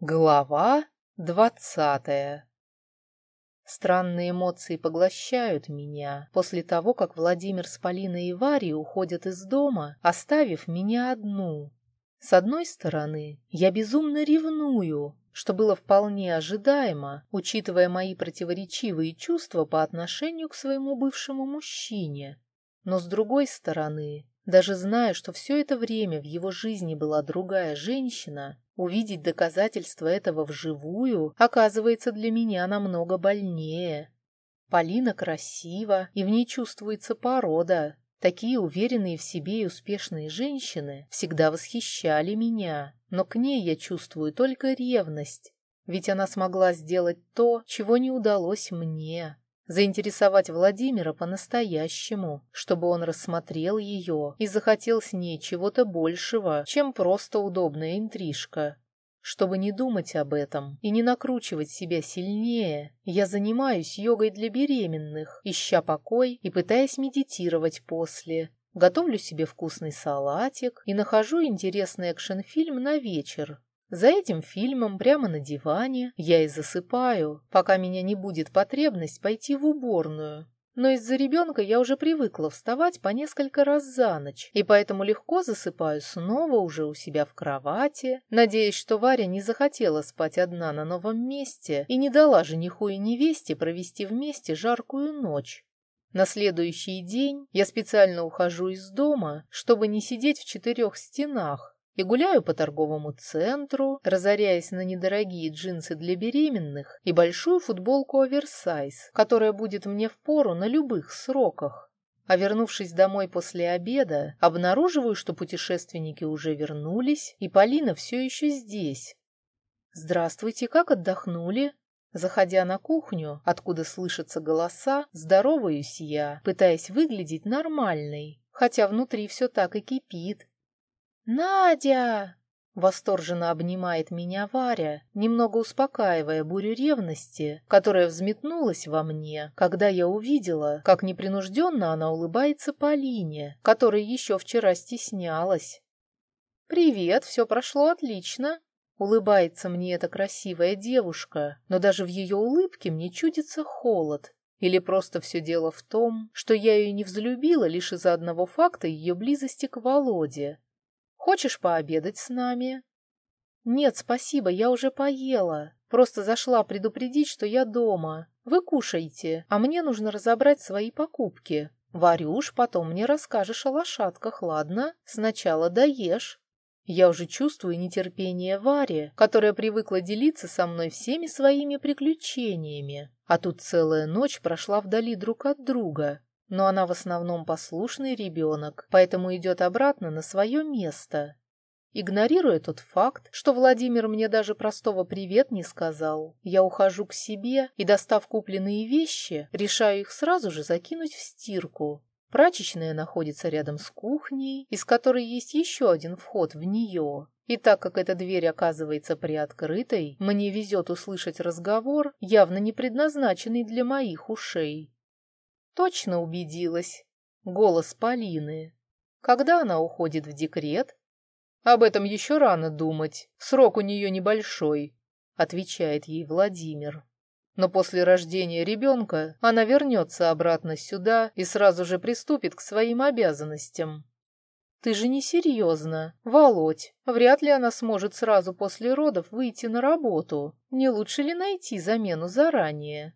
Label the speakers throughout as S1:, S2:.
S1: Глава двадцатая Странные эмоции поглощают меня после того, как Владимир с Полиной и Варей уходят из дома, оставив меня одну. С одной стороны, я безумно ревную, что было вполне ожидаемо, учитывая мои противоречивые чувства по отношению к своему бывшему мужчине. Но с другой стороны, даже зная, что все это время в его жизни была другая женщина, увидеть доказательства этого вживую оказывается для меня намного больнее. Полина красива, и в ней чувствуется порода. Такие уверенные в себе и успешные женщины всегда восхищали меня, но к ней я чувствую только ревность, ведь она смогла сделать то, чего не удалось мне заинтересовать Владимира по-настоящему, чтобы он рассмотрел ее и захотел с ней чего-то большего, чем просто удобная интрижка. Чтобы не думать об этом и не накручивать себя сильнее, я занимаюсь йогой для беременных, ища покой и пытаясь медитировать после. Готовлю себе вкусный салатик и нахожу интересный экшн-фильм на вечер, за этим фильмом прямо на диване я и засыпаю, пока меня не будет потребность пойти в уборную. Но из-за ребенка я уже привыкла вставать по несколько раз за ночь, и поэтому легко засыпаю снова уже у себя в кровати, надеясь, что Варя не захотела спать одна на новом месте и не дала жениху и невесте провести вместе жаркую ночь. На следующий день я специально ухожу из дома, чтобы не сидеть в четырех стенах, и гуляю по торговому центру, разоряясь на недорогие джинсы для беременных и большую футболку оверсайз, которая будет мне впору на любых сроках. А вернувшись домой после обеда, обнаруживаю, что путешественники уже вернулись, и Полина все еще здесь. «Здравствуйте, как отдохнули?» Заходя на кухню, откуда слышатся голоса, здороваюсь я, пытаясь выглядеть нормальной, хотя внутри все так и кипит, «Надя!» — восторженно обнимает меня Варя, немного успокаивая бурю ревности, которая взметнулась во мне, когда я увидела, как непринужденно она улыбается Полине, которая еще вчера стеснялась. «Привет, все прошло отлично», — улыбается мне эта красивая девушка, но даже в ее улыбке мне чудится холод. Или просто все дело в том, что я ее не взлюбила лишь из-за одного факта ее близости к Володе, Хочешь пообедать с нами?» «Нет, спасибо, я уже поела. Просто зашла предупредить, что я дома. Вы кушайте, а мне нужно разобрать свои покупки. Варюш, потом мне расскажешь о лошадках, ладно? Сначала доешь». Я уже чувствую нетерпение Вари, которая привыкла делиться со мной всеми своими приключениями. А тут целая ночь прошла вдали друг от друга, но она в основном послушный ребенок, поэтому идет обратно на свое место. Игнорируя тот факт, что Владимир мне даже простого «привет» не сказал, я ухожу к себе и, достав купленные вещи, решаю их сразу же закинуть в стирку. Прачечная находится рядом с кухней, из которой есть еще один вход в нее. И так как эта дверь оказывается приоткрытой, мне везет услышать разговор, явно не предназначенный для моих ушей. Точно убедилась. Голос Полины. Когда она уходит в декрет? Об этом еще рано думать. Срок у нее небольшой, отвечает ей Владимир. Но после рождения ребенка она вернется обратно сюда и сразу же приступит к своим обязанностям. Ты же не серьезно, Володь. Вряд ли она сможет сразу после родов выйти на работу. Не лучше ли найти замену заранее?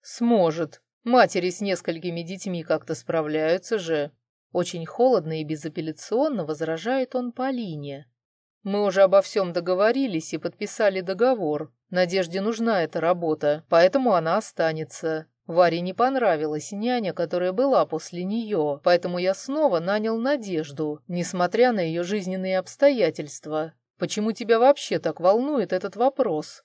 S1: Сможет, Матери с несколькими детьми как-то справляются же. Очень холодно и безапелляционно возражает он Полине. Мы уже обо всем договорились и подписали договор. Надежде нужна эта работа, поэтому она останется. Варе не понравилась няня, которая была после нее, поэтому я снова нанял Надежду, несмотря на ее жизненные обстоятельства. Почему тебя вообще так волнует этот вопрос?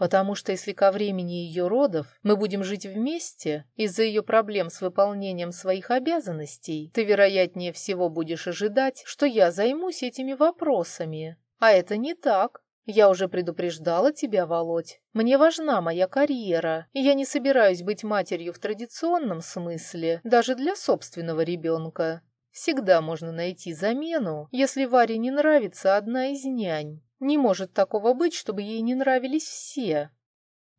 S1: Потому что если ко времени ее родов мы будем жить вместе, из-за ее проблем с выполнением своих обязанностей, ты, вероятнее всего, будешь ожидать, что я займусь этими вопросами. А это не так. Я уже предупреждала тебя, Володь. Мне важна моя карьера, и я не собираюсь быть матерью в традиционном смысле, даже для собственного ребенка. Всегда можно найти замену, если Варе не нравится одна из нянь. Не может такого быть, чтобы ей не нравились все.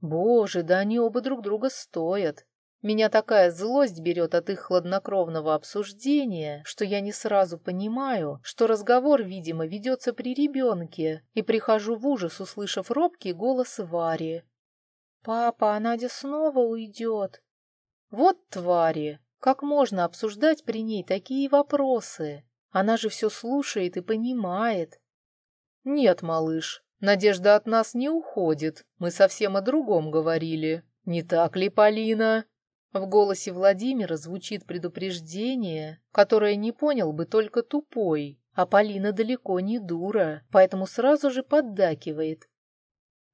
S1: Боже, да они оба друг друга стоят. Меня такая злость берет от их хладнокровного обсуждения, что я не сразу понимаю, что разговор, видимо, ведется при ребенке, и прихожу в ужас, услышав робкий голос Вари. «Папа, а Надя снова уйдет». Вот твари! Как можно обсуждать при ней такие вопросы? Она же все слушает и понимает. Нет, малыш, надежда от нас не уходит. Мы совсем о другом говорили. Не так ли, Полина? В голосе Владимира звучит предупреждение, которое не понял бы только тупой, а Полина далеко не дура, поэтому сразу же поддакивает.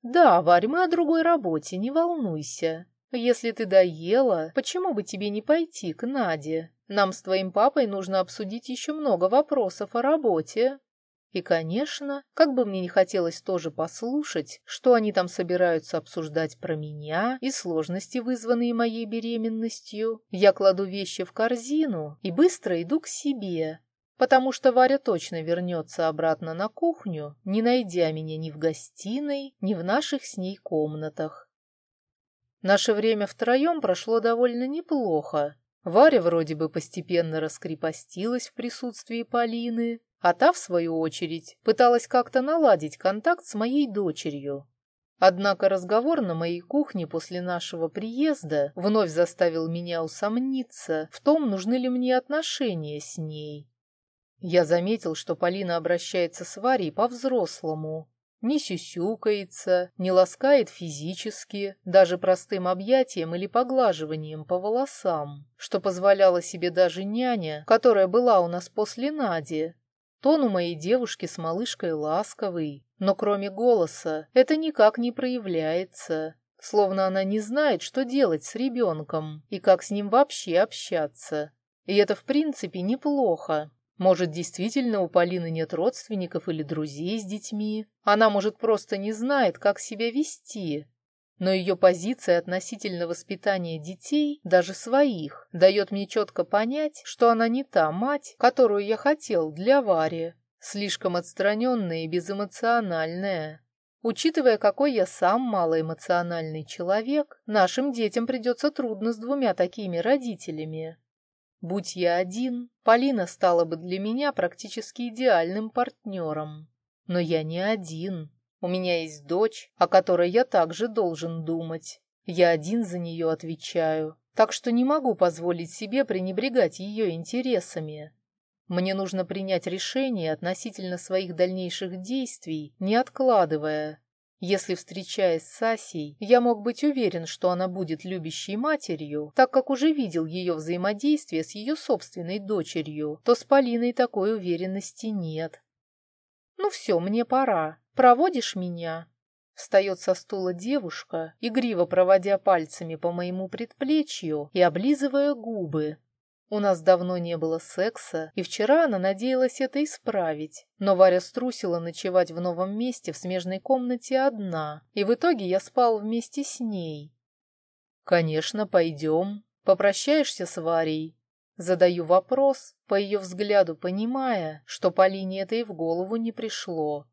S1: «Да, Варь, мы о другой работе, не волнуйся. Если ты доела, почему бы тебе не пойти к Наде? Нам с твоим папой нужно обсудить еще много вопросов о работе». И, конечно, как бы мне не хотелось тоже послушать, что они там собираются обсуждать про меня и сложности, вызванные моей беременностью, я кладу вещи в корзину и быстро иду к себе, потому что Варя точно вернется обратно на кухню, не найдя меня ни в гостиной, ни в наших с ней комнатах. Наше время втроем прошло довольно неплохо. Варя вроде бы постепенно раскрепостилась в присутствии Полины, а та, в свою очередь, пыталась как-то наладить контакт с моей дочерью. Однако разговор на моей кухне после нашего приезда вновь заставил меня усомниться в том, нужны ли мне отношения с ней. Я заметил, что Полина обращается с Варей по-взрослому. Не сюсюкается, не ласкает физически, даже простым объятием или поглаживанием по волосам, что позволяла себе даже няня, которая была у нас после Нади, Тон у моей девушки с малышкой ласковый, но кроме голоса это никак не проявляется, словно она не знает, что делать с ребенком и как с ним вообще общаться. И это в принципе неплохо. Может, действительно у Полины нет родственников или друзей с детьми. Она, может, просто не знает, как себя вести, но ее позиция относительно воспитания детей, даже своих, дает мне четко понять, что она не та мать, которую я хотел для Вари, слишком отстраненная и безэмоциональная. Учитывая, какой я сам малоэмоциональный человек, нашим детям придется трудно с двумя такими родителями. Будь я один, Полина стала бы для меня практически идеальным партнером. Но я не один. У меня есть дочь, о которой я также должен думать. Я один за нее отвечаю, так что не могу позволить себе пренебрегать ее интересами. Мне нужно принять решение относительно своих дальнейших действий, не откладывая. Если, встречаясь с Асей, я мог быть уверен, что она будет любящей матерью, так как уже видел ее взаимодействие с ее собственной дочерью, то с Полиной такой уверенности нет. Ну все, мне пора. Проводишь меня?» Встает со стула девушка, игриво проводя пальцами по моему предплечью и облизывая губы. У нас давно не было секса, и вчера она надеялась это исправить. Но Варя струсила ночевать в новом месте в смежной комнате одна, и в итоге я спал вместе с ней. «Конечно, пойдем. Попрощаешься с Варей?» Задаю вопрос, по ее взгляду понимая, что Полине это и в голову не пришло.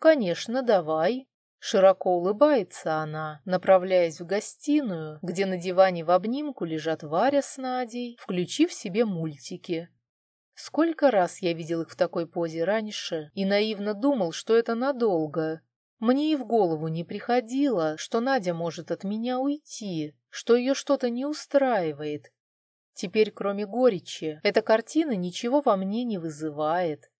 S1: «Конечно, давай». Широко улыбается она, направляясь в гостиную, где на диване в обнимку лежат Варя с Надей, включив себе мультики. Сколько раз я видел их в такой позе раньше и наивно думал, что это надолго. Мне и в голову не приходило, что Надя может от меня уйти, что ее что-то не устраивает. Теперь, кроме горечи, эта картина ничего во мне не вызывает.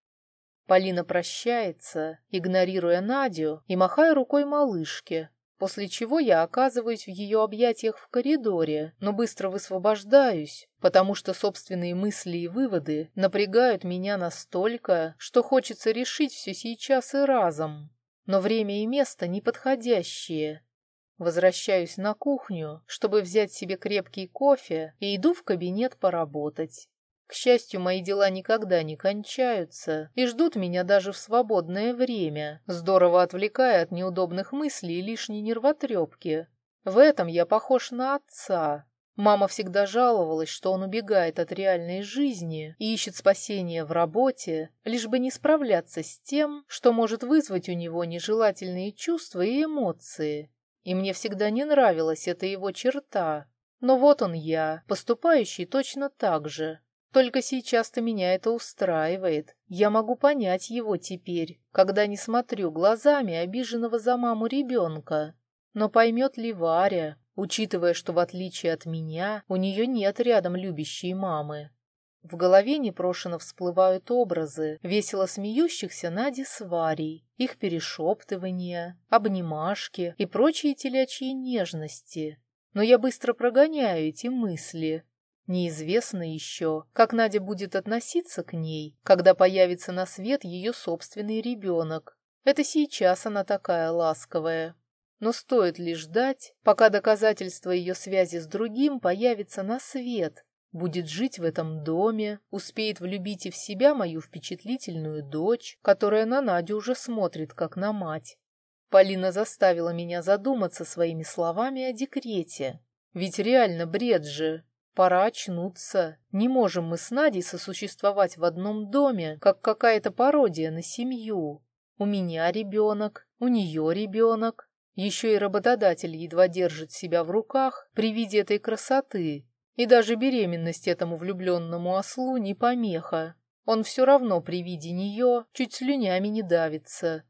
S1: Полина прощается, игнорируя Надю и махая рукой малышке, после чего я оказываюсь в ее объятиях в коридоре, но быстро высвобождаюсь, потому что собственные мысли и выводы напрягают меня настолько, что хочется решить все сейчас и разом. Но время и место неподходящие. Возвращаюсь на кухню, чтобы взять себе крепкий кофе и иду в кабинет поработать. К счастью, мои дела никогда не кончаются и ждут меня даже в свободное время, здорово отвлекая от неудобных мыслей и лишней нервотрепки. В этом я похож на отца. Мама всегда жаловалась, что он убегает от реальной жизни и ищет спасения в работе, лишь бы не справляться с тем, что может вызвать у него нежелательные чувства и эмоции. И мне всегда не нравилась эта его черта. Но вот он я, поступающий точно так же. Только сейчас-то меня это устраивает. Я могу понять его теперь, когда не смотрю глазами обиженного за маму ребенка. Но поймет ли Варя, учитывая, что в отличие от меня, у нее нет рядом любящей мамы? В голове непрошено всплывают образы весело смеющихся Нади с Варей, их перешептывания, обнимашки и прочие телячьи нежности. Но я быстро прогоняю эти мысли. Неизвестно еще, как Надя будет относиться к ней, когда появится на свет ее собственный ребенок. Это сейчас она такая ласковая. Но стоит ли ждать, пока доказательство ее связи с другим появится на свет, будет жить в этом доме, успеет влюбить и в себя мою впечатлительную дочь, которая на Надю уже смотрит, как на мать. Полина заставила меня задуматься своими словами о декрете. Ведь реально бред же. Пора очнуться. Не можем мы с Надей сосуществовать в одном доме, как какая-то пародия на семью. У меня ребенок, у нее ребенок. Еще и работодатель едва держит себя в руках при виде этой красоты. И даже беременность этому влюбленному ослу не помеха. Он все равно при виде нее чуть слюнями не давится.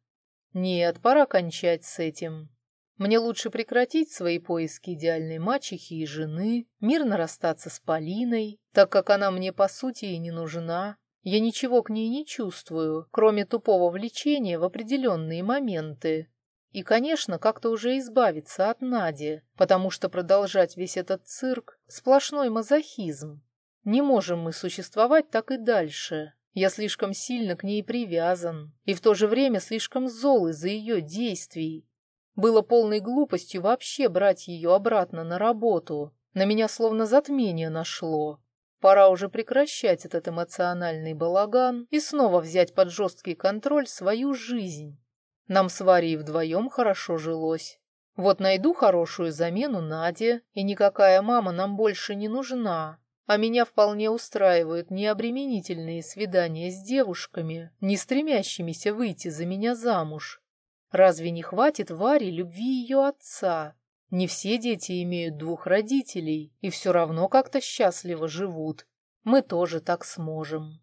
S1: Нет, пора кончать с этим. Мне лучше прекратить свои поиски идеальной мачехи и жены, мирно расстаться с Полиной, так как она мне по сути и не нужна. Я ничего к ней не чувствую, кроме тупого влечения в определенные моменты. И, конечно, как-то уже избавиться от Нади, потому что продолжать весь этот цирк — сплошной мазохизм. Не можем мы существовать так и дальше. Я слишком сильно к ней привязан и в то же время слишком зол из-за ее действий. Было полной глупостью вообще брать ее обратно на работу. На меня словно затмение нашло. Пора уже прекращать этот эмоциональный балаган и снова взять под жесткий контроль свою жизнь. Нам с Варей вдвоем хорошо жилось. Вот найду хорошую замену Наде, и никакая мама нам больше не нужна. А меня вполне устраивают необременительные свидания с девушками, не стремящимися выйти за меня замуж. Разве не хватит Варе любви ее отца? Не все дети имеют двух родителей и все равно как-то счастливо живут. Мы тоже так сможем.